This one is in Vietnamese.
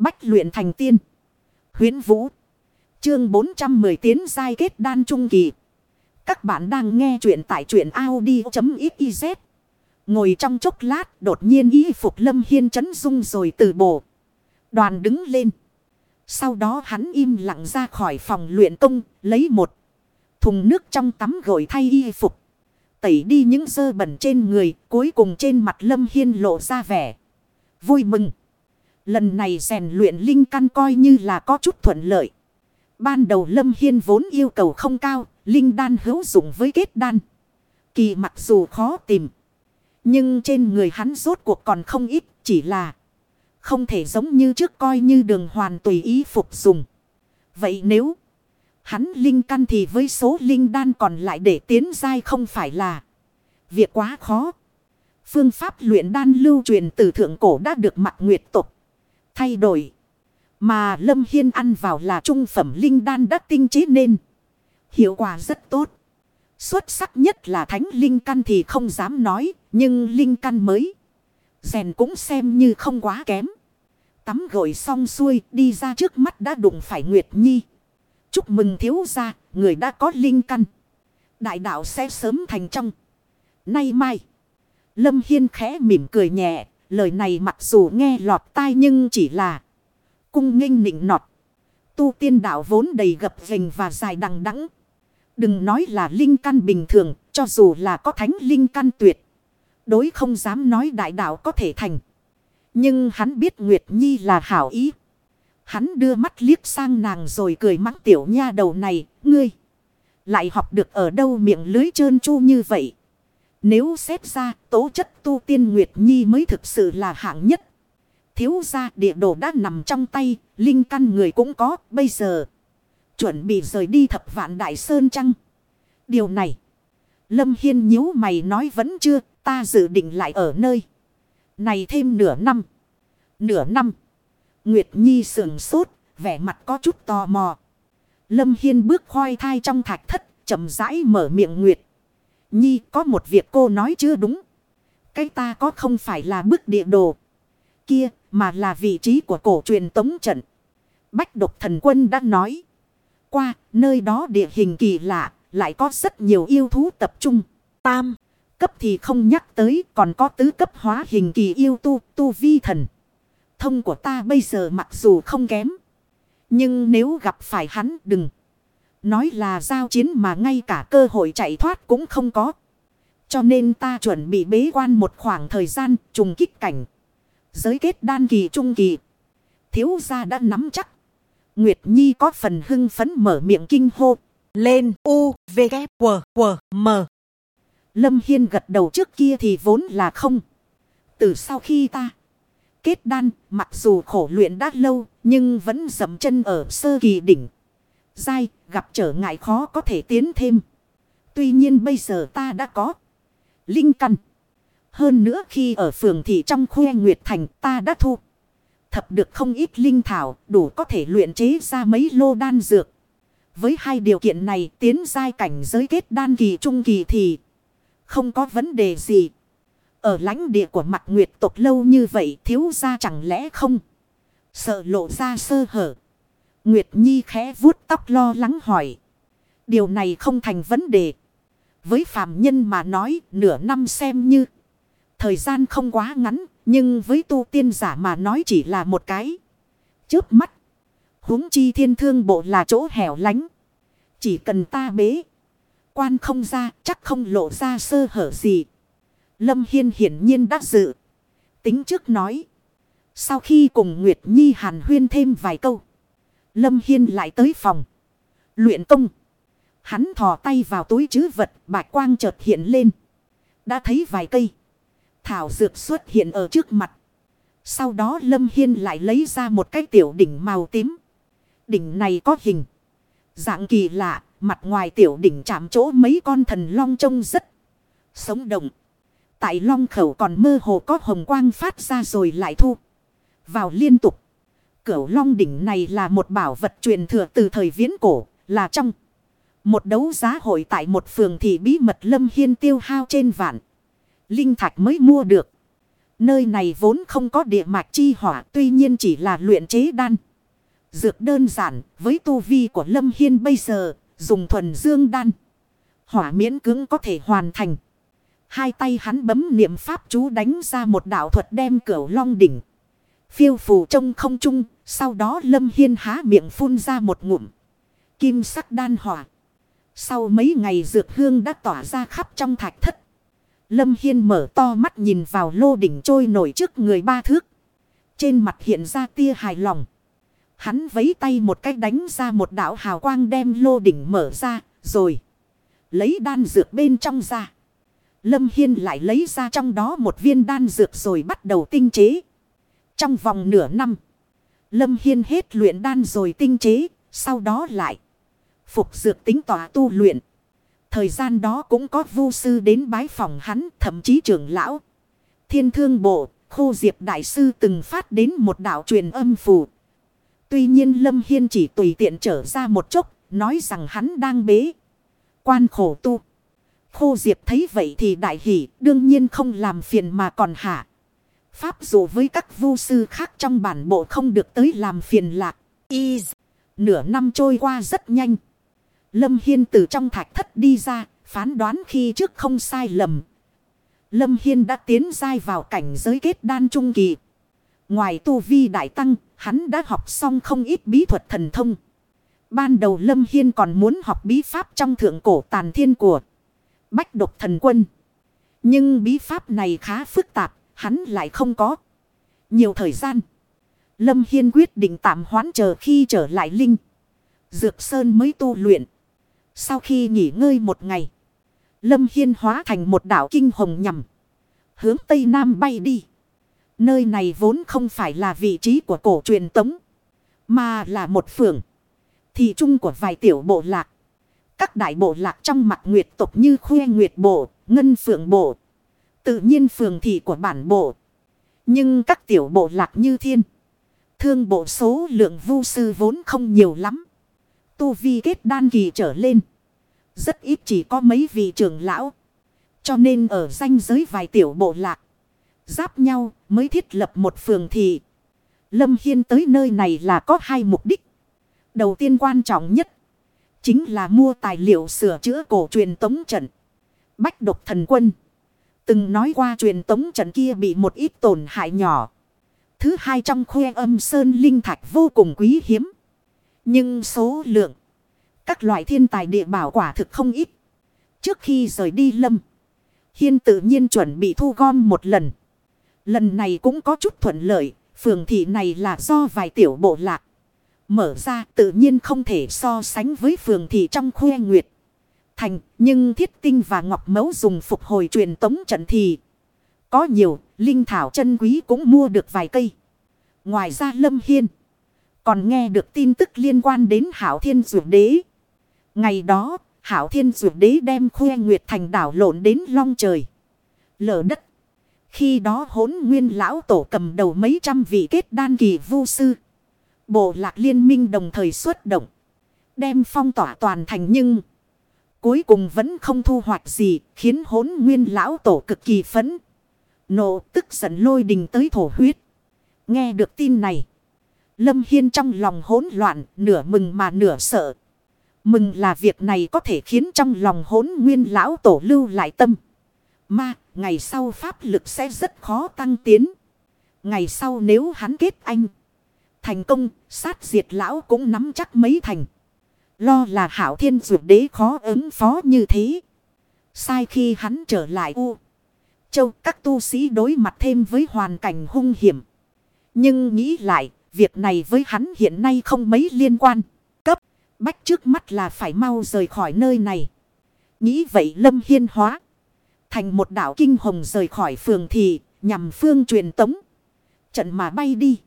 Bách luyện thành tiên. Huyến Vũ. Chương 410 tiến giai kết đan trung kỳ. Các bạn đang nghe truyện tại truyện Audi.xyz. Ngồi trong chốc lát đột nhiên y phục lâm hiên chấn dung rồi từ bộ. Đoàn đứng lên. Sau đó hắn im lặng ra khỏi phòng luyện công, lấy một thùng nước trong tắm gội thay y phục. Tẩy đi những dơ bẩn trên người, cuối cùng trên mặt lâm hiên lộ ra vẻ. Vui mừng. Lần này rèn luyện linh căn coi như là có chút thuận lợi. Ban đầu lâm hiên vốn yêu cầu không cao, linh đan hữu dụng với kết đan. Kỳ mặc dù khó tìm. Nhưng trên người hắn rốt cuộc còn không ít, chỉ là không thể giống như trước coi như đường hoàn tùy ý phục dùng. Vậy nếu hắn linh căn thì với số linh đan còn lại để tiến giai không phải là việc quá khó. Phương pháp luyện đan lưu truyền từ thượng cổ đã được mặt nguyệt tục thay đổi. Mà Lâm Hiên ăn vào là trung phẩm linh đan đã tinh chế nên. Hiệu quả rất tốt. Xuất sắc nhất là thánh linh căn thì không dám nói. Nhưng linh căn mới. Rèn cũng xem như không quá kém. Tắm gội xong xuôi đi ra trước mắt đã đụng phải Nguyệt Nhi. Chúc mừng thiếu gia, người đã có linh căn. Đại đạo sẽ sớm thành trong. Nay mai. Lâm Hiên khẽ mỉm cười nhẹ. Lời này mặc dù nghe lọt tai nhưng chỉ là. Cung nghênh nịnh nọt. Tu tiên đạo vốn đầy gập vềnh và dài đằng đẵng Đừng nói là linh căn bình thường. Cho dù là có thánh linh căn tuyệt. Đối không dám nói đại đạo có thể thành. Nhưng hắn biết Nguyệt Nhi là hảo ý. Hắn đưa mắt liếc sang nàng rồi cười mắng tiểu nha đầu này, ngươi. Lại học được ở đâu miệng lưới trơn chu như vậy. Nếu xét ra tố chất tu tiên Nguyệt Nhi mới thực sự là hạng nhất. Thiếu ra địa đồ đã nằm trong tay, linh căn người cũng có, bây giờ. Chuẩn bị rời đi thập vạn đại sơn trăng. Điều này. Lâm Hiên nhíu mày nói vẫn chưa, ta dự định lại ở nơi. Này thêm nửa năm. Nửa năm. Nguyệt Nhi sườn sốt, vẻ mặt có chút tò mò. Lâm Hiên bước khoai thai trong thạch thất, chậm rãi mở miệng Nguyệt. Nhi, có một việc cô nói chưa đúng. Cái ta có không phải là bức địa đồ. Kia, mà là vị trí của cổ truyền tống trận. Bách độc thần quân đã nói. Qua, nơi đó địa hình kỳ lạ, lại có rất nhiều yêu thú tập trung. Tam, cấp thì không nhắc tới, còn có tứ cấp hóa hình kỳ yêu tu tu vi thần. Thông của ta bây giờ mặc dù không kém. Nhưng nếu gặp phải hắn, đừng. Nói là giao chiến mà ngay cả cơ hội chạy thoát cũng không có. Cho nên ta chuẩn bị bế quan một khoảng thời gian trùng kích cảnh. Giới kết đan kỳ trung kỳ. Thiếu gia đã nắm chắc. Nguyệt Nhi có phần hưng phấn mở miệng kinh hô. Lên U, V, K, W, W, M. Lâm Hiên gật đầu trước kia thì vốn là không. Từ sau khi ta kết đan, mặc dù khổ luyện đã lâu, nhưng vẫn dầm chân ở sơ kỳ đỉnh. Giai, gặp trở ngại khó có thể tiến thêm. Tuy nhiên bây giờ ta đã có linh căn. Hơn nữa khi ở phường thị trong khuê Nguyệt Thành ta đã thu. Thập được không ít linh thảo đủ có thể luyện chế ra mấy lô đan dược. Với hai điều kiện này tiến giai cảnh giới kết đan kỳ trung kỳ thì không có vấn đề gì. Ở lãnh địa của mặt nguyệt tộc lâu như vậy thiếu ra chẳng lẽ không? Sợ lộ ra sơ hở. Nguyệt Nhi khẽ vuốt tóc lo lắng hỏi. Điều này không thành vấn đề. Với phàm nhân mà nói, nửa năm xem như. Thời gian không quá ngắn. Nhưng với tu tiên giả mà nói chỉ là một cái. Chớp mắt. huống chi thiên thương bộ là chỗ hẻo lánh. Chỉ cần ta bế. Quan không ra, chắc không lộ ra sơ hở gì. Lâm Hiên hiển nhiên đã dự. Tính trước nói. Sau khi cùng Nguyệt Nhi hàn huyên thêm vài câu. Lâm Hiên lại tới phòng. Luyện công. Hắn thò tay vào túi chứ vật. Bạch quang chợt hiện lên. Đã thấy vài cây. Thảo dược xuất hiện ở trước mặt. Sau đó Lâm Hiên lại lấy ra một cái tiểu đỉnh màu tím. Đỉnh này có hình. Dạng kỳ lạ. Mặt ngoài tiểu đỉnh chạm chỗ mấy con thần long trông rất sống động. Tại long khẩu còn mơ hồ có hồng quang phát ra rồi lại thu. Vào liên tục. Cửu long đỉnh này là một bảo vật truyền thừa từ thời viễn cổ. Là trong. Một đấu giá hội tại một phường thị bí mật lâm hiên tiêu hao trên vạn. Linh thạch mới mua được. Nơi này vốn không có địa mạch chi hỏa, tuy nhiên chỉ là luyện chế đan. Dược đơn giản với tu vi của Lâm Hiên bây giờ, dùng thuần dương đan. Hỏa miễn cứng có thể hoàn thành. Hai tay hắn bấm niệm pháp chú đánh ra một đạo thuật đem cửu long đỉnh. Phiêu phù trong không trung, sau đó Lâm Hiên há miệng phun ra một ngụm. Kim sắc đan hỏa. Sau mấy ngày dược hương đã tỏa ra khắp trong thạch thất. Lâm Hiên mở to mắt nhìn vào lô đỉnh trôi nổi trước người ba thước. Trên mặt hiện ra tia hài lòng. Hắn vấy tay một cách đánh ra một đạo hào quang đem lô đỉnh mở ra, rồi. Lấy đan dược bên trong ra. Lâm Hiên lại lấy ra trong đó một viên đan dược rồi bắt đầu tinh chế. Trong vòng nửa năm. Lâm Hiên hết luyện đan rồi tinh chế. Sau đó lại. Phục dược tính tỏa tu luyện. Thời gian đó cũng có vu sư đến bái phòng hắn. Thậm chí trưởng lão. Thiên thương bộ. Khô Diệp Đại Sư từng phát đến một đạo truyền âm phù. Tuy nhiên Lâm Hiên chỉ tùy tiện trở ra một chốc. Nói rằng hắn đang bế. Quan khổ tu. Khô Diệp thấy vậy thì đại hỷ, đương nhiên không làm phiền mà còn hạ. Pháp dụ với các vu sư khác trong bản bộ không được tới làm phiền lạc. Y Nửa năm trôi qua rất nhanh. Lâm Hiên từ trong thạch thất đi ra, phán đoán khi trước không sai lầm. Lâm Hiên đã tiến dai vào cảnh giới kết đan trung kỳ. Ngoài tu vi đại tăng, hắn đã học xong không ít bí thuật thần thông. Ban đầu Lâm Hiên còn muốn học bí pháp trong thượng cổ tàn thiên của Bách độc thần quân. Nhưng bí pháp này khá phức tạp, hắn lại không có nhiều thời gian. Lâm Hiên quyết định tạm hoãn chờ khi trở lại Linh. Dược Sơn mới tu luyện. Sau khi nghỉ ngơi một ngày, Lâm Hiên hóa thành một đảo kinh hồng nhằm. Hướng Tây Nam bay đi. Nơi này vốn không phải là vị trí của cổ truyền tống. Mà là một phường. Thị trung của vài tiểu bộ lạc. Các đại bộ lạc trong mặt nguyệt tục như khuê nguyệt bộ, ngân phượng bộ. Tự nhiên phường thị của bản bộ. Nhưng các tiểu bộ lạc như thiên. Thương bộ số lượng vu sư vốn không nhiều lắm. Tu vi kết đan kỳ trở lên. Rất ít chỉ có mấy vị trưởng lão. Cho nên ở danh giới vài tiểu bộ lạc. Giáp nhau mới thiết lập một phường thị. Lâm Hiên tới nơi này là có hai mục đích. Đầu tiên quan trọng nhất Chính là mua tài liệu sửa chữa cổ truyền tống trận. Bách độc thần quân. Từng nói qua truyền tống trận kia bị một ít tổn hại nhỏ. Thứ hai trong khuê âm sơn linh thạch vô cùng quý hiếm. Nhưng số lượng. Các loại thiên tài địa bảo quả thực không ít. Trước khi rời đi lâm. Hiên tự nhiên chuẩn bị thu gom một lần. Lần này cũng có chút thuận lợi. Phường thị này là do vài tiểu bộ lạc mở ra tự nhiên không thể so sánh với phường thị trong khuê nguyệt. Thành, nhưng thiết tinh và ngọc mấu dùng phục hồi truyền tống trận thì có nhiều, linh thảo chân quý cũng mua được vài cây. Ngoài ra Lâm Hiên còn nghe được tin tức liên quan đến Hảo Thiên Dược Đế. Ngày đó, Hảo Thiên Dược Đế đem khuê nguyệt thành đảo lộn đến long trời. Lở đất. Khi đó hốn nguyên lão tổ cầm đầu mấy trăm vị kết đan kỳ vu sư. Bộ lạc liên minh đồng thời xuất động. Đem phong tỏa toàn thành nhưng. Cuối cùng vẫn không thu hoạch gì. Khiến hốn nguyên lão tổ cực kỳ phấn. Nộ tức giận lôi đình tới thổ huyết. Nghe được tin này. Lâm Hiên trong lòng hỗn loạn. Nửa mừng mà nửa sợ. Mừng là việc này có thể khiến trong lòng hốn nguyên lão tổ lưu lại tâm. Mà ngày sau pháp lực sẽ rất khó tăng tiến. Ngày sau nếu hắn kết anh. Thành công, sát diệt lão cũng nắm chắc mấy thành. Lo là hảo thiên dược đế khó ứng phó như thế. Sai khi hắn trở lại U. Châu các tu sĩ đối mặt thêm với hoàn cảnh hung hiểm. Nhưng nghĩ lại, việc này với hắn hiện nay không mấy liên quan. Cấp, bách trước mắt là phải mau rời khỏi nơi này. Nghĩ vậy Lâm Hiên hóa. Thành một đảo kinh hồng rời khỏi phường thị, nhằm phương truyền tống. Trận mà bay đi.